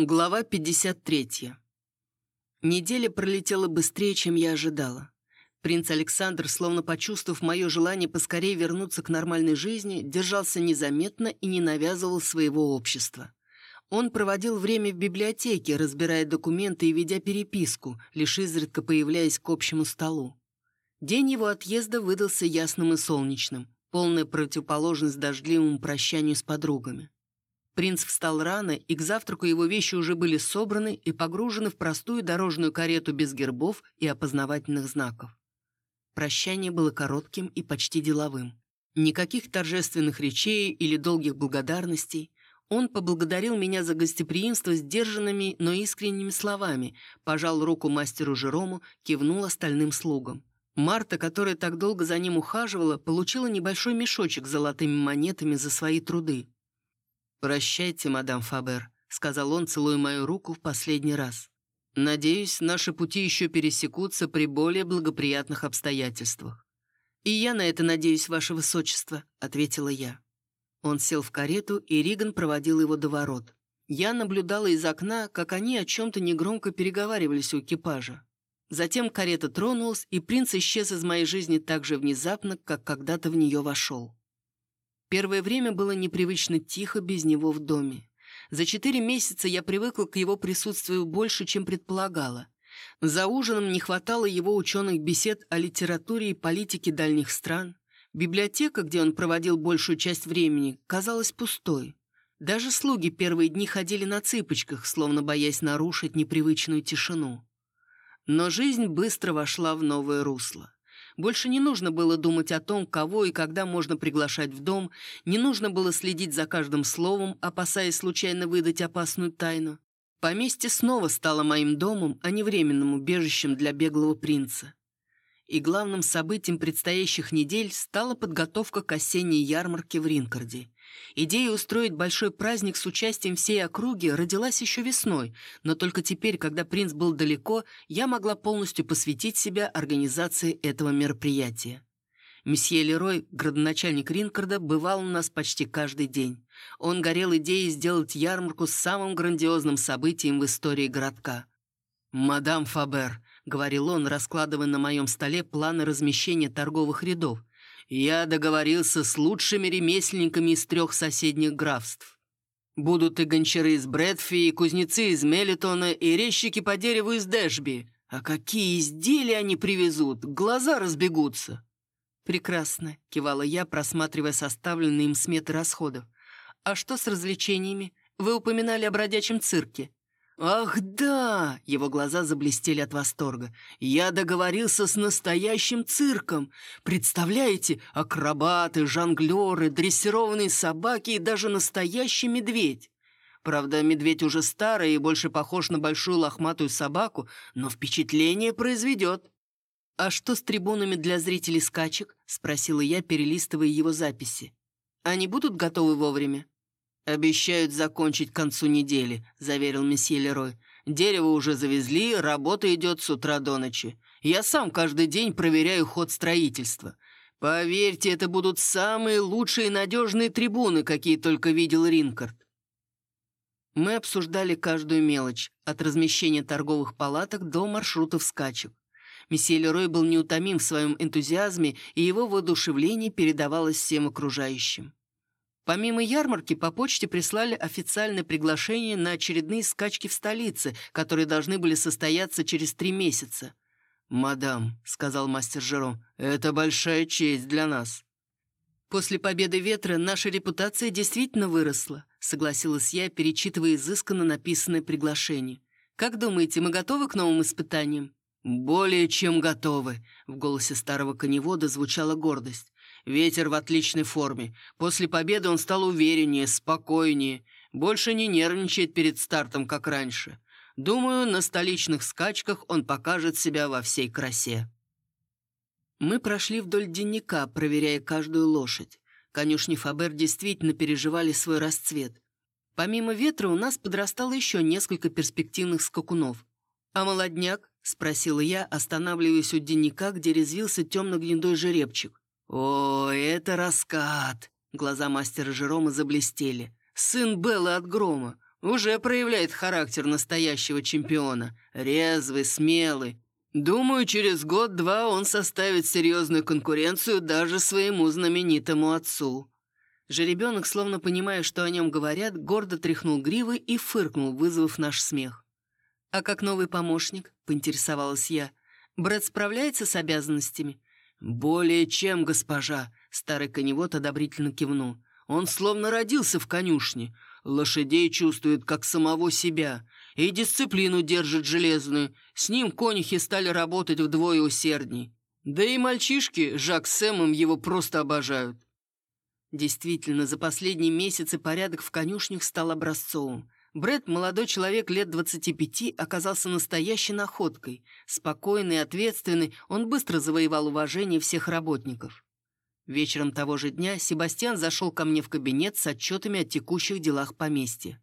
Глава 53. Неделя пролетела быстрее, чем я ожидала. Принц Александр, словно почувствовав мое желание поскорее вернуться к нормальной жизни, держался незаметно и не навязывал своего общества. Он проводил время в библиотеке, разбирая документы и ведя переписку, лишь изредка появляясь к общему столу. День его отъезда выдался ясным и солнечным, полная противоположность дождливому прощанию с подругами. Принц встал рано, и к завтраку его вещи уже были собраны и погружены в простую дорожную карету без гербов и опознавательных знаков. Прощание было коротким и почти деловым. Никаких торжественных речей или долгих благодарностей. Он поблагодарил меня за гостеприимство сдержанными, но искренними словами, пожал руку мастеру Жерому, кивнул остальным слугам. Марта, которая так долго за ним ухаживала, получила небольшой мешочек с золотыми монетами за свои труды. «Прощайте, мадам Фабер», — сказал он, целуя мою руку в последний раз. «Надеюсь, наши пути еще пересекутся при более благоприятных обстоятельствах». «И я на это надеюсь, ваше высочество», — ответила я. Он сел в карету, и Риган проводил его до ворот. Я наблюдала из окна, как они о чем-то негромко переговаривались у экипажа. Затем карета тронулась, и принц исчез из моей жизни так же внезапно, как когда-то в нее вошел. Первое время было непривычно тихо без него в доме. За четыре месяца я привыкла к его присутствию больше, чем предполагала. За ужином не хватало его ученых бесед о литературе и политике дальних стран. Библиотека, где он проводил большую часть времени, казалась пустой. Даже слуги первые дни ходили на цыпочках, словно боясь нарушить непривычную тишину. Но жизнь быстро вошла в новое русло. Больше не нужно было думать о том, кого и когда можно приглашать в дом, не нужно было следить за каждым словом, опасаясь случайно выдать опасную тайну. Поместье снова стало моим домом, а не временным убежищем для беглого принца. И главным событием предстоящих недель стала подготовка к осенней ярмарке в Ринкарде. Идея устроить большой праздник с участием всей округи родилась еще весной, но только теперь, когда принц был далеко, я могла полностью посвятить себя организации этого мероприятия. Месье Лерой, градоначальник Ринкарда, бывал у нас почти каждый день. Он горел идеей сделать ярмарку самым грандиозным событием в истории городка. «Мадам Фабер», — говорил он, раскладывая на моем столе планы размещения торговых рядов, я договорился с лучшими ремесленниками из трех соседних графств. Будут и гончары из Брэдфи, и кузнецы из Мелитона, и резчики по дереву из Дэшби. А какие изделия они привезут, глаза разбегутся. «Прекрасно», — кивала я, просматривая составленные им сметы расходов. «А что с развлечениями? Вы упоминали о бродячем цирке. «Ах да!» — его глаза заблестели от восторга. «Я договорился с настоящим цирком. Представляете, акробаты, жонглеры, дрессированные собаки и даже настоящий медведь. Правда, медведь уже старый и больше похож на большую лохматую собаку, но впечатление произведет». «А что с трибунами для зрителей скачек?» — спросила я, перелистывая его записи. «Они будут готовы вовремя?» «Обещают закончить к концу недели», — заверил месье Лерой. «Дерево уже завезли, работа идет с утра до ночи. Я сам каждый день проверяю ход строительства. Поверьте, это будут самые лучшие и надежные трибуны, какие только видел Ринкард». Мы обсуждали каждую мелочь, от размещения торговых палаток до маршрутов скачек. Месье Лерой был неутомим в своем энтузиазме, и его воодушевление передавалось всем окружающим. Помимо ярмарки, по почте прислали официальное приглашение на очередные скачки в столице, которые должны были состояться через три месяца. «Мадам», — сказал мастер Жером, — «это большая честь для нас». «После победы ветра наша репутация действительно выросла», — согласилась я, перечитывая изысканно написанное приглашение. «Как думаете, мы готовы к новым испытаниям?» «Более чем готовы», — в голосе старого коневода звучала гордость. Ветер в отличной форме. После победы он стал увереннее, спокойнее. Больше не нервничает перед стартом, как раньше. Думаю, на столичных скачках он покажет себя во всей красе. Мы прошли вдоль денника, проверяя каждую лошадь. Конюшни Фабер действительно переживали свой расцвет. Помимо ветра у нас подрастало еще несколько перспективных скакунов. «А молодняк?» — спросила я, останавливаясь у денника, где резвился темно-гнедой жеребчик. «О, это раскат!» Глаза мастера Жерома заблестели. «Сын Беллы от грома! Уже проявляет характер настоящего чемпиона. Резвый, смелый. Думаю, через год-два он составит серьезную конкуренцию даже своему знаменитому отцу». Жеребенок, словно понимая, что о нем говорят, гордо тряхнул гривы и фыркнул, вызвав наш смех. «А как новый помощник?» — поинтересовалась я. «Брэд справляется с обязанностями?» «Более чем, госпожа», — старый коневод одобрительно кивнул. «Он словно родился в конюшне. Лошадей чувствует, как самого себя. И дисциплину держит железную. С ним конюхи стали работать вдвое усердней. Да и мальчишки, Жак с Сэмом, его просто обожают». Действительно, за последние месяцы порядок в конюшнях стал образцовым. Брэд, молодой человек лет 25, оказался настоящей находкой. Спокойный ответственный, он быстро завоевал уважение всех работников. Вечером того же дня Себастьян зашел ко мне в кабинет с отчетами о текущих делах поместья.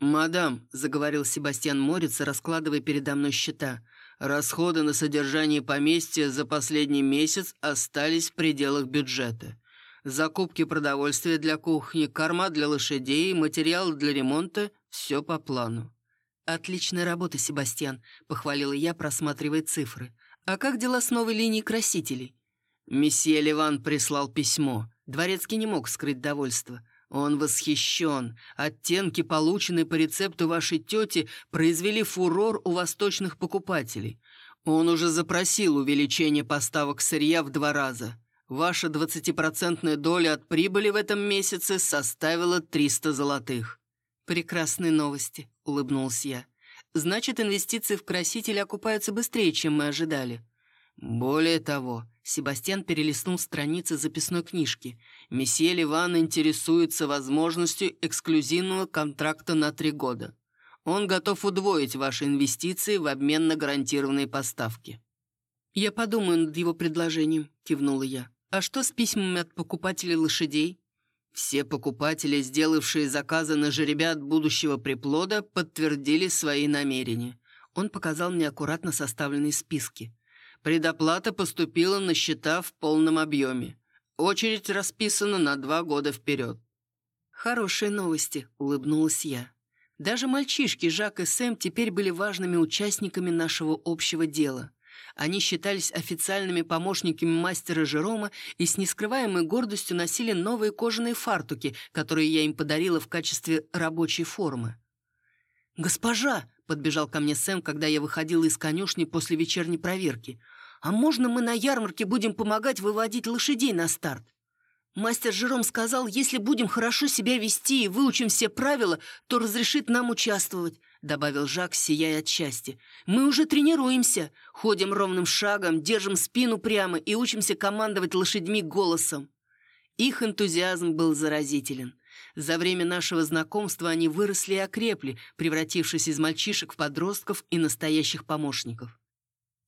«Мадам», — заговорил Себастьян Морец, раскладывая передо мной счета, «расходы на содержание поместья за последний месяц остались в пределах бюджета. Закупки продовольствия для кухни, корма для лошадей, материалы для ремонта – все по плану. «Отличная работа, Себастьян», – похвалила я, просматривая цифры. «А как дела с новой линией красителей?» Месье Ливан прислал письмо. Дворецкий не мог скрыть довольство. Он восхищен. Оттенки, полученные по рецепту вашей тети, произвели фурор у восточных покупателей. Он уже запросил увеличение поставок сырья в два раза. Ваша двадцатипроцентная доля от прибыли в этом месяце составила 300 золотых». «Прекрасные новости», — улыбнулся я. «Значит, инвестиции в краситель окупаются быстрее, чем мы ожидали». «Более того», — Себастьян перелистнул страницы записной книжки, «месье Ливан интересуется возможностью эксклюзивного контракта на три года. Он готов удвоить ваши инвестиции в обмен на гарантированные поставки». «Я подумаю над его предложением», — кивнула я. А что с письмами от покупателей лошадей? Все покупатели, сделавшие заказы на жеребят будущего приплода, подтвердили свои намерения. Он показал мне аккуратно составленные списки. Предоплата поступила на счета в полном объеме. Очередь расписана на два года вперед. «Хорошие новости», — улыбнулась я. Даже мальчишки Жак и Сэм теперь были важными участниками нашего общего дела. Они считались официальными помощниками мастера Жерома и с нескрываемой гордостью носили новые кожаные фартуки, которые я им подарила в качестве рабочей формы. «Госпожа!» — подбежал ко мне Сэм, когда я выходила из конюшни после вечерней проверки. «А можно мы на ярмарке будем помогать выводить лошадей на старт?» Мастер Жером сказал, если будем хорошо себя вести и выучим все правила, то разрешит нам участвовать добавил Жак, сияя от счастья. «Мы уже тренируемся, ходим ровным шагом, держим спину прямо и учимся командовать лошадьми голосом». Их энтузиазм был заразителен. За время нашего знакомства они выросли и окрепли, превратившись из мальчишек в подростков и настоящих помощников.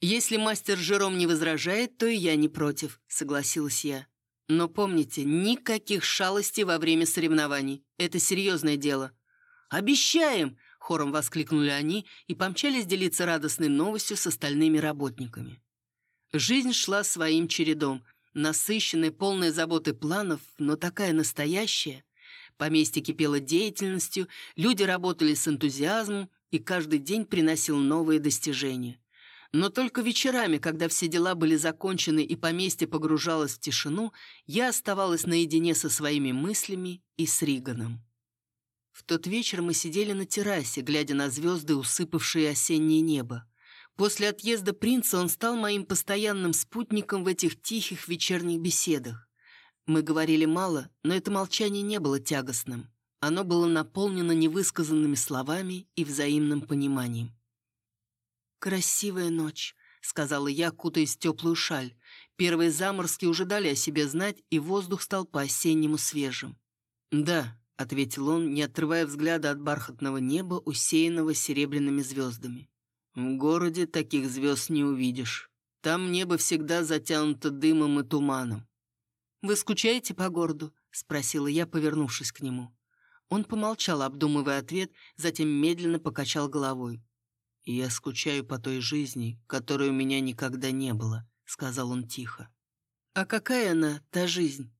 «Если мастер Жером не возражает, то и я не против», — согласилась я. «Но помните, никаких шалостей во время соревнований. Это серьезное дело». «Обещаем!» Хором воскликнули они и помчались делиться радостной новостью с остальными работниками. Жизнь шла своим чередом, насыщенная, полная заботы планов, но такая настоящая. Поместье кипело деятельностью, люди работали с энтузиазмом, и каждый день приносил новые достижения. Но только вечерами, когда все дела были закончены и поместье погружалось в тишину, я оставалась наедине со своими мыслями и с Риганом. В тот вечер мы сидели на террасе, глядя на звезды, усыпавшие осеннее небо. После отъезда принца он стал моим постоянным спутником в этих тихих вечерних беседах. Мы говорили мало, но это молчание не было тягостным. Оно было наполнено невысказанными словами и взаимным пониманием. «Красивая ночь», — сказала я, кутаясь в теплую шаль. Первые заморозки уже дали о себе знать, и воздух стал по-осеннему свежим. «Да», — ответил он, не отрывая взгляда от бархатного неба, усеянного серебряными звездами. «В городе таких звезд не увидишь. Там небо всегда затянуто дымом и туманом». «Вы скучаете по городу?» — спросила я, повернувшись к нему. Он помолчал, обдумывая ответ, затем медленно покачал головой. «Я скучаю по той жизни, которой у меня никогда не было», — сказал он тихо. «А какая она, та жизнь?»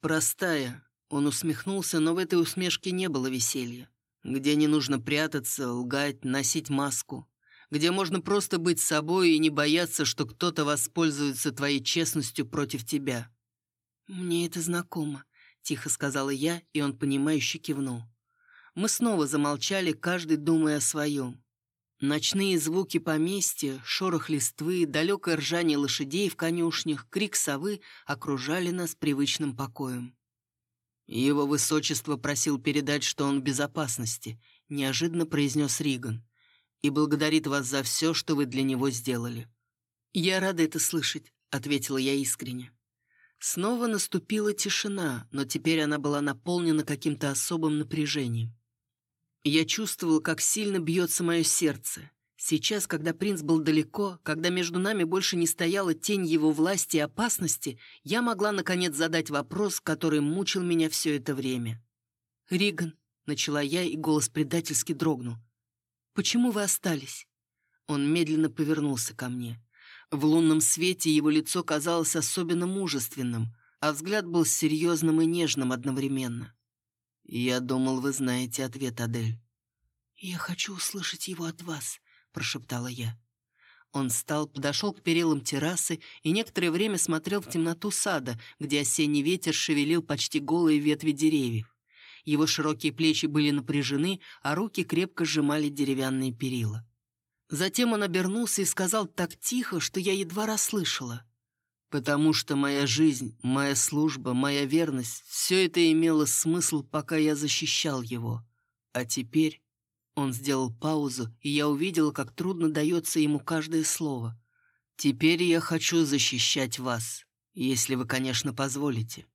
«Простая, он усмехнулся, но в этой усмешке не было веселья. Где не нужно прятаться, лгать, носить маску. Где можно просто быть собой и не бояться, что кто-то воспользуется твоей честностью против тебя. «Мне это знакомо», — тихо сказала я, и он, понимающе кивнул. Мы снова замолчали, каждый думая о своем. Ночные звуки поместья, шорох листвы, далекое ржание лошадей в конюшнях, крик совы окружали нас привычным покоем. «Его высочество просил передать, что он в безопасности», — неожиданно произнес Риган, «и благодарит вас за все, что вы для него сделали». «Я рада это слышать», — ответила я искренне. Снова наступила тишина, но теперь она была наполнена каким-то особым напряжением. Я чувствовал, как сильно бьется мое сердце. Сейчас, когда принц был далеко, когда между нами больше не стояла тень его власти и опасности, я могла, наконец, задать вопрос, который мучил меня все это время. «Риган», — начала я, и голос предательски дрогнул. «Почему вы остались?» Он медленно повернулся ко мне. В лунном свете его лицо казалось особенно мужественным, а взгляд был серьезным и нежным одновременно. «Я думал, вы знаете ответ, Адель». «Я хочу услышать его от вас», — прошептала я. Он встал, подошел к перилам террасы и некоторое время смотрел в темноту сада, где осенний ветер шевелил почти голые ветви деревьев. Его широкие плечи были напряжены, а руки крепко сжимали деревянные перила. Затем он обернулся и сказал так тихо, что я едва расслышала. Потому что моя жизнь, моя служба, моя верность — все это имело смысл, пока я защищал его. А теперь он сделал паузу, и я увидела, как трудно дается ему каждое слово. «Теперь я хочу защищать вас, если вы, конечно, позволите».